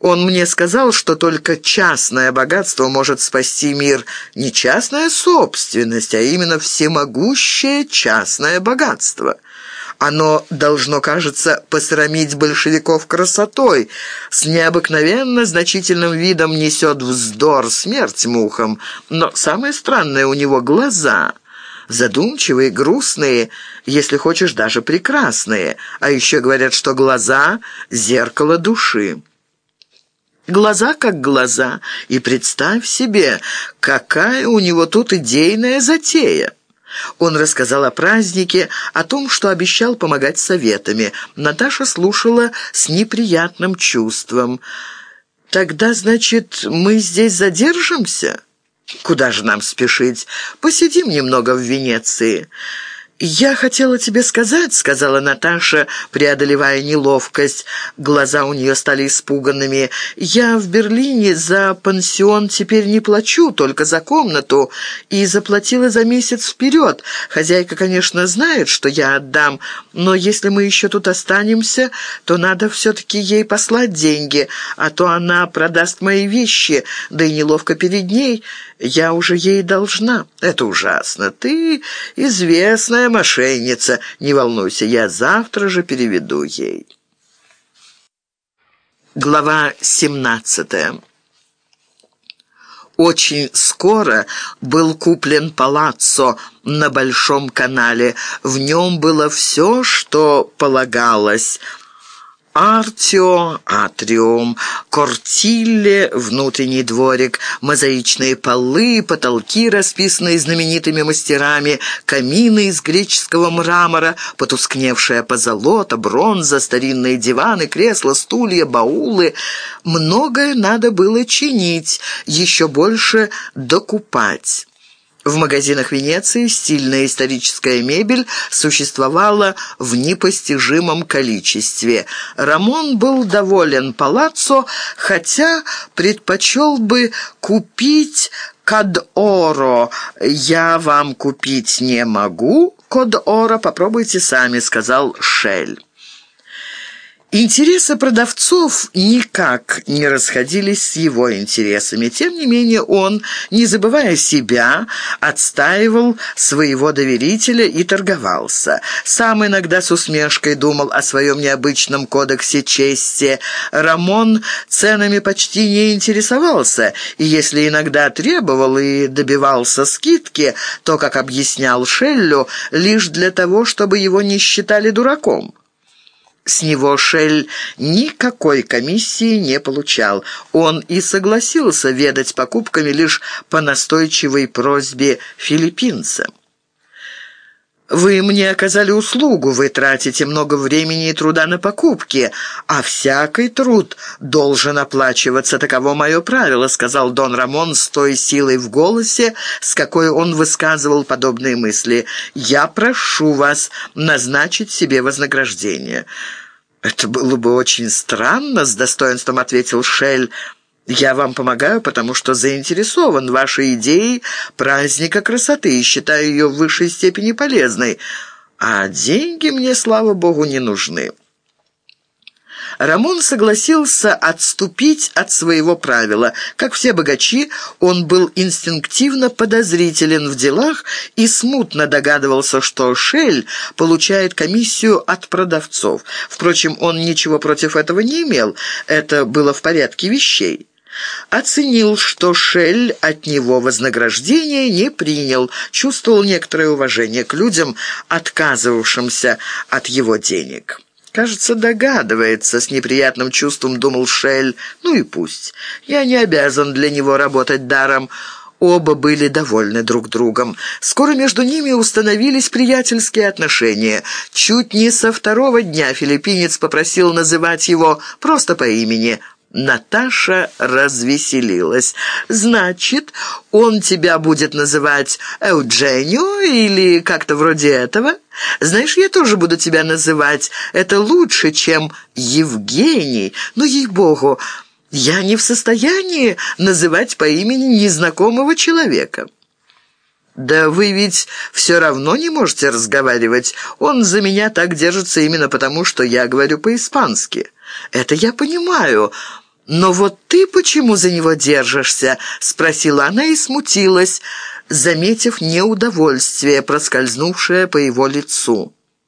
Он мне сказал, что только частное богатство может спасти мир. Не частная собственность, а именно всемогущее частное богатство. Оно должно, кажется, посрамить большевиков красотой. С необыкновенно значительным видом несет вздор смерть мухам. Но самое странное у него глаза — задумчивые, грустные, если хочешь, даже прекрасные. А еще говорят, что глаза — зеркало души. Глаза как глаза, и представь себе, какая у него тут идейная затея. Он рассказал о празднике, о том, что обещал помогать советами. Наташа слушала с неприятным чувством. «Тогда, значит, мы здесь задержимся?» «Куда же нам спешить? Посидим немного в Венеции». «Я хотела тебе сказать», — сказала Наташа, преодолевая неловкость. Глаза у нее стали испуганными. «Я в Берлине за пансион теперь не плачу, только за комнату, и заплатила за месяц вперед. Хозяйка, конечно, знает, что я отдам, но если мы еще тут останемся, то надо все-таки ей послать деньги, а то она продаст мои вещи, да и неловко перед ней». Я уже ей должна. Это ужасно. Ты известная мошенница. Не волнуйся, я завтра же переведу ей». Глава семнадцатая. Очень скоро был куплен палаццо на Большом канале. В нем было все, что полагалось – Артио, атриум, кортилле, внутренний дворик, мозаичные полы, потолки, расписанные знаменитыми мастерами, камины из греческого мрамора, потускневшая позолота, бронза, старинные диваны, кресла, стулья, баулы. Многое надо было чинить, еще больше докупать. В магазинах Венеции стильная историческая мебель существовала в непостижимом количестве. Рамон был доволен палаццо, хотя предпочел бы купить кад-оро. «Я вам купить не могу, код-оро попробуйте сами», — сказал Шель. Интересы продавцов никак не расходились с его интересами. Тем не менее он, не забывая себя, отстаивал своего доверителя и торговался. Сам иногда с усмешкой думал о своем необычном кодексе чести. Рамон ценами почти не интересовался, и если иногда требовал и добивался скидки, то, как объяснял Шеллю, лишь для того, чтобы его не считали дураком. С него Шель никакой комиссии не получал. Он и согласился ведать покупками лишь по настойчивой просьбе филиппинца. «Вы мне оказали услугу, вы тратите много времени и труда на покупки, а всякий труд должен оплачиваться, таково мое правило», сказал Дон Рамон с той силой в голосе, с какой он высказывал подобные мысли. «Я прошу вас назначить себе вознаграждение». «Это было бы очень странно», — с достоинством ответил Шель. «Я вам помогаю, потому что заинтересован вашей идее праздника красоты и считаю ее в высшей степени полезной, а деньги мне, слава богу, не нужны». Рамон согласился отступить от своего правила. Как все богачи, он был инстинктивно подозрителен в делах и смутно догадывался, что Шель получает комиссию от продавцов. Впрочем, он ничего против этого не имел, это было в порядке вещей. Оценил, что Шель от него вознаграждения не принял, чувствовал некоторое уважение к людям, отказывавшимся от его денег. «Кажется, догадывается», — с неприятным чувством думал Шель. «Ну и пусть. Я не обязан для него работать даром». Оба были довольны друг другом. Скоро между ними установились приятельские отношения. Чуть не со второго дня филиппинец попросил называть его просто по имени Наташа развеселилась. «Значит, он тебя будет называть Эудженио или как-то вроде этого? Знаешь, я тоже буду тебя называть. Это лучше, чем Евгений. Но, ей-богу, я не в состоянии называть по имени незнакомого человека». «Да вы ведь все равно не можете разговаривать. Он за меня так держится именно потому, что я говорю по-испански». «Это я понимаю, «Но вот ты почему за него держишься?» — спросила она и смутилась, заметив неудовольствие, проскользнувшее по его лицу.